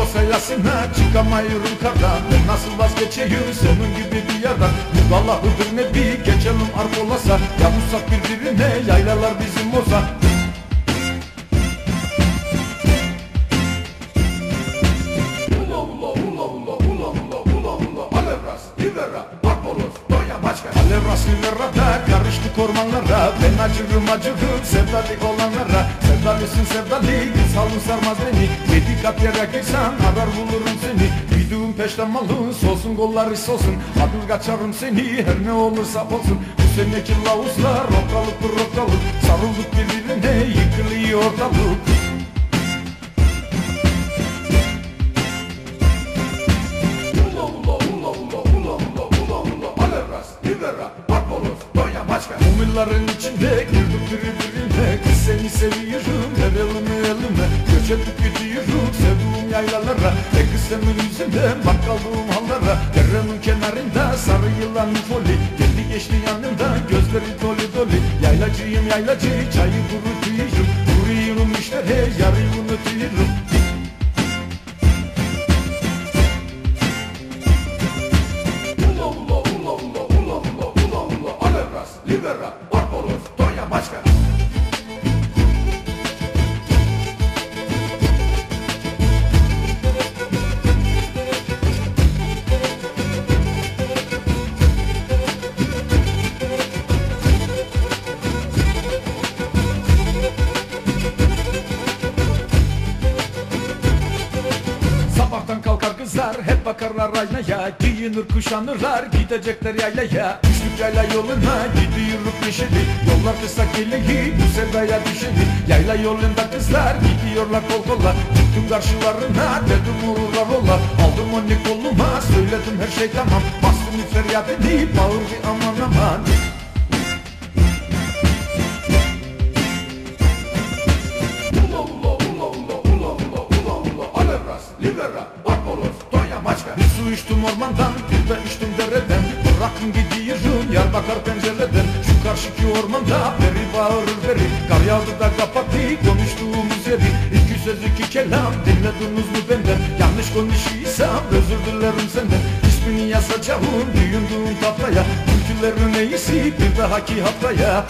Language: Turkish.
saylasına çıkamıyorum kardan Ben nasıl vazgeçeyim senin gibi bir yerden Allah'ıdır nebi geçelim arp olasa Yavuzsak birbirine yaylalar bizim ula Alevras, Rivera, Rivera'da karıştık ormanlara. Ben acırım acırım sevdalik olanlara Sevdalısın sevdali salın sarmaz beni Yedi kat yere girsen arar bulurum seni Videum peşten malın solsun kolları solsun Adım kaçarım seni her ne olursa olsun Bu seneki lavuzlar ortalık bu ortalık Sarıldık birbirine yıkılıyor ortalık Mumilların içinde girdik birbirine seni seviyorum ver elimi elime Göç edip gidiyorum sevdiğim yaylalara E kız senin yüzünden bak kaldığım hallara Derenin kenarında sarı yılan foli Geldi geçti yanımdan gözleri dolu dolu Yaylacıyım yaylacı çayı kurutuyorum Kuruyorum işte he yarı unutuyorum Ula ula ula ula ula ula ula ula Alevras, kızlar hep bakarlar aynaya. Giyinir kuşanırlar gidecekler yaylaya. Düştük yayla yoluna gidiyoruz neşeli Yollar kısa geleyi bu sevdaya düşeli Yayla yolunda kızlar gidiyorlar kol kola. Çıktım karşılarına dedim vururlar ola. Aldım onu koluma söyledim her şey tamam. Bastım feryat edip bağırdı aman aman su içtim ormandan, de içtim dereden. Bırakın gidiyorum, yer bakar pencereden. Şu karşıki ormanda peri bağırır peri. Kar yağdı da kapattı konuştuğumuz yeri. İki söz iki kelam dinlediniz mi benden? Yanlış konuşuyorsam özür dilerim senden. İsmini yazacağım düğündüğüm tahtaya. Türkülerin iyisi bir dahaki haftaya